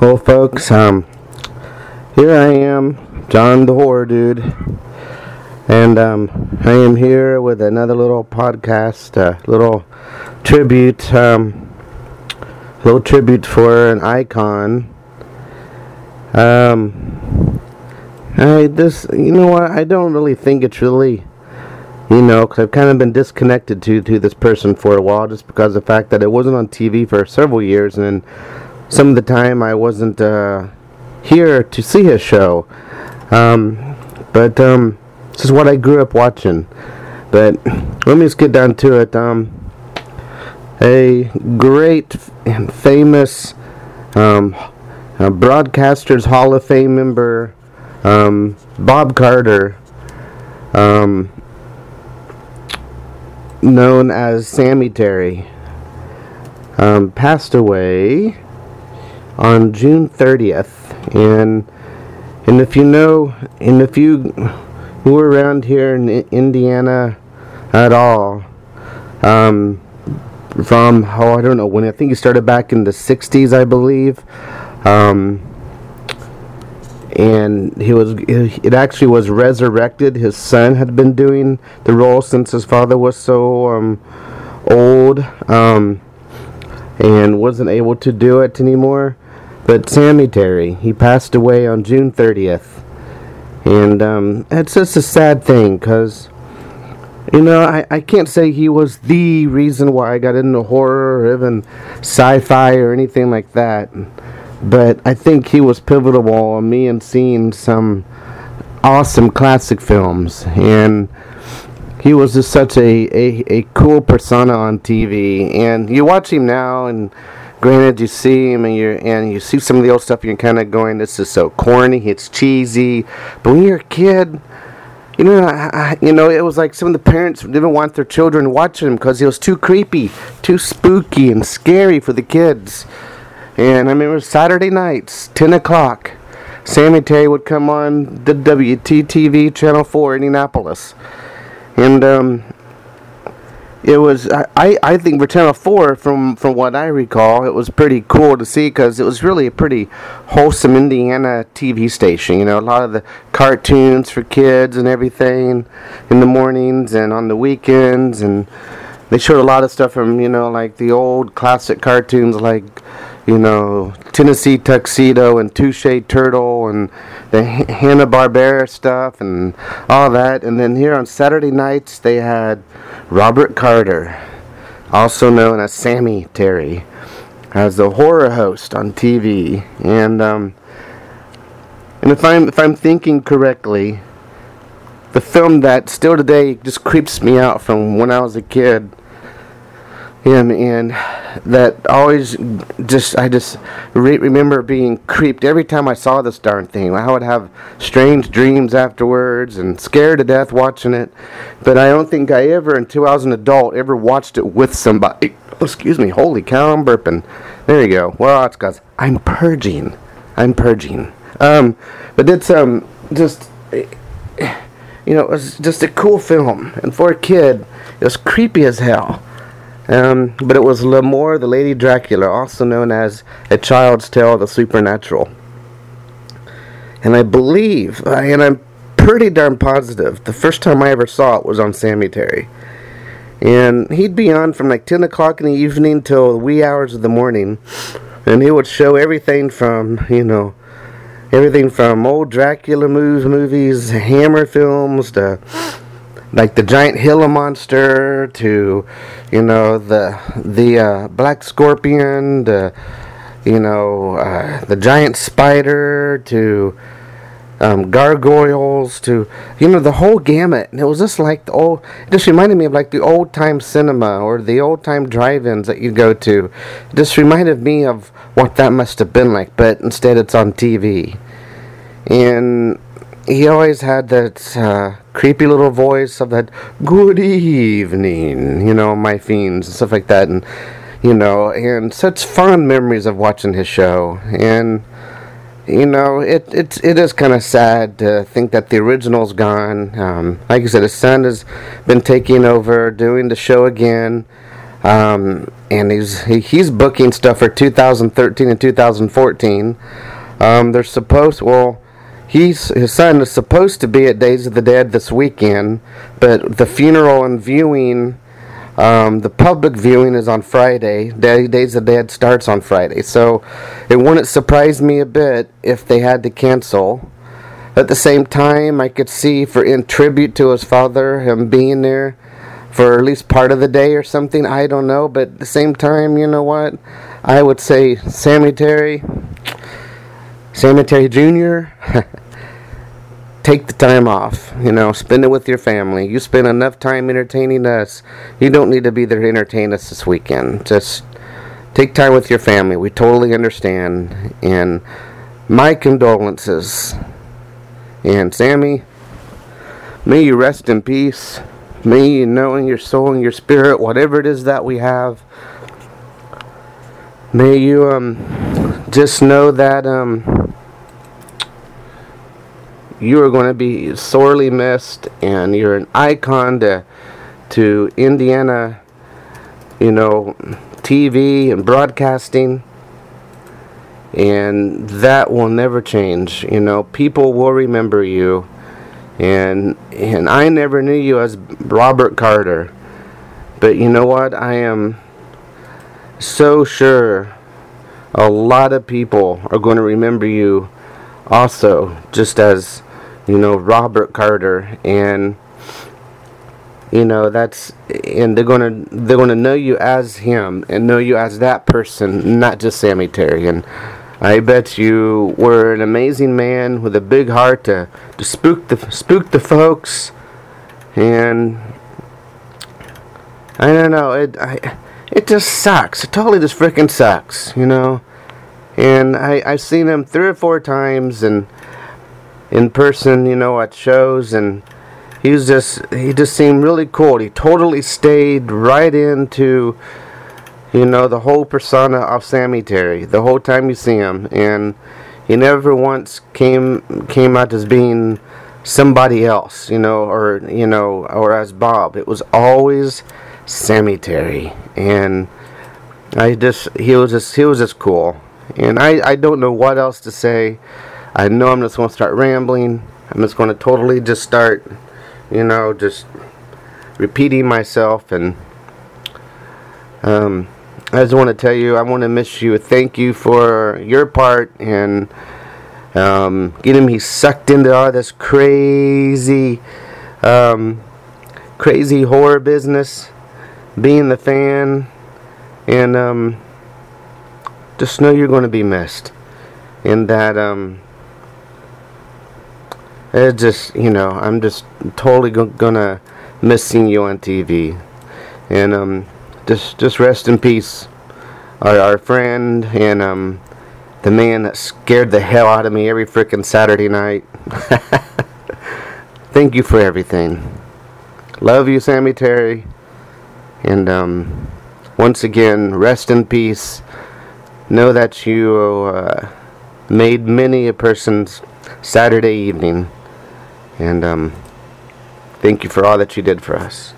Well, folks, um, here I am, John the Horror Dude, and um, I am here with another little podcast, a uh, little tribute, um, little tribute for an icon. Um, I this, you know what? I don't really think it's really, you know, because I've kind of been disconnected to to this person for a while, just because of the fact that it wasn't on TV for several years, and some of the time I wasn't uh, here to see his show. Um, but um, this is what I grew up watching. But let me just get down to it. Um, a great and famous um, Broadcasters Hall of Fame member, um, Bob Carter, um, known as Sammy Terry, passed away on June 30th. And and if you know, and if you who were around here in Indiana at all, um, from oh I don't know when I think he started back in the 60s, I believe. Um, and he was it actually was resurrected his son had been doing the role since his father was so um, old um, and wasn't able to do it anymore but Sammy Terry, he passed away on June 30th. And um, it's just a sad thing because, you know, I, I can't say he was the reason why I got into horror or even sci fi or anything like that. But I think he was pivotal on me and seeing some awesome classic films. And he was just such a, a, a cool persona on TV. And you watch him now and granted you see him and you and you see some of the old stuff and you're kind of going this is so corny it's cheesy. But when you're a kid you know I, you know it was like some of the parents didn't want their children watching him because it was too creepy too spooky and scary for the kids. And I remember Saturday nights 10 o'clock Sammy Terry would come on the WTTV Channel 4 in Indianapolis. And um, it was I, I think Channel 4 from from what I recall it was pretty cool to see because it was really a pretty wholesome Indiana TV station you know a lot of the cartoons for kids and everything in the mornings and on the weekends and they showed a lot of stuff from you know like the old classic cartoons like you know Tennessee Tuxedo and Touche Turtle and the Hanna Barbera stuff and all that and then here on Saturday nights they had Robert Carter, also known as Sammy Terry, as the horror host on TV. And um, and if I'm if I'm thinking correctly, the film that still today just creeps me out from when I was a kid him and that always just I just re- remember being creeped every time I saw this darn thing. I would have strange dreams afterwards and scared to death watching it. But I don't think I ever, until I was an adult, ever watched it with somebody. Oh, excuse me, holy cow, I'm burping. There you go. Well, that's because I'm purging. I'm purging. Um, but it's um just you know it was just a cool film, and for a kid, it was creepy as hell. Um, but it was Lemora, the Lady Dracula, also known as A Child's Tale of the Supernatural. And I believe, and I'm pretty darn positive, the first time I ever saw it was on Sammy Terry. And he'd be on from like 10 o'clock in the evening till the wee hours of the morning. And he would show everything from, you know, everything from old Dracula movies, movies Hammer films, to like the giant Gila monster to you know the the uh, black scorpion the you know uh, the giant spider to um, gargoyles to you know the whole gamut. And it was just like the old it just reminded me of like the old time cinema or the old time drive-ins that you go to. It just reminded me of what that must have been like but instead it's on tv and he always had that uh, creepy little voice of that good evening, you know, my fiends and stuff like that, and you know, and such fond memories of watching his show, and you know, it it it is kind of sad to think that the original's gone. Um, like I said, his son has been taking over, doing the show again. um, and he's he, he's booking stuff for 2013 and 2014. Um, they're supposed well. He's his son is supposed to be at Days of the Dead this weekend, but the funeral and viewing, um, the public viewing is on Friday. Days of the Dead starts on Friday, so it wouldn't surprise me a bit if they had to cancel. At the same time, I could see for in tribute to his father, him being there for at least part of the day or something. I don't know, but at the same time, you know what? I would say Sammy Terry, Sammy Terry Jr. take the time off. You know, spend it with your family. You spend enough time entertaining us. You don't need to be there to entertain us this weekend. Just take time with your family. We totally understand. And my condolences. And Sammy, may you rest in peace May you know in your soul and your spirit, whatever it is that we have. May you um, just know that um, you are going to be sorely missed, and you're an icon to to Indiana, you know, TV and broadcasting, and that will never change. You know, people will remember you and and I never knew you as Robert Carter. But you know what? I am so sure a lot of people are going to remember you also just as you know Robert Carter and you know that's and they're to they're to know you as him and know you as that person not just Sammy Terry and I bet you were an amazing man with a big heart to, to spook the spook the folks, and I don't know. It I, it just sucks. It totally just freaking sucks, you know. And I I've seen him three or four times and in person, you know, at shows, and he was just he just seemed really cool. He totally stayed right into you know, the whole persona of Sammy Terry, the whole time you see him, and he never once came came out as being somebody else, you know, or you know, or as Bob. It was always Sammy Terry, and I just he was just he was just cool, and I I don't know what else to say. I know I'm just going to start rambling. I'm just going to totally just start, you know, just repeating myself and um I just want to tell you, I want to miss you. Thank you for your part in um, getting me sucked into all this crazy, um, crazy horror business, being the fan, and um, just know you're going to be missed. And that, um, it just, you know, I'm just totally go- gonna miss seeing you on TV. And, um, just just rest in peace. Our, our friend and um, the man that scared the hell out of me every freaking Saturday night. Thank you for everything. Love you, Sammy Terry. And um, once again, rest in peace. Know that you uh, made many a person's Saturday evening. And um, thank you for all that you did for us.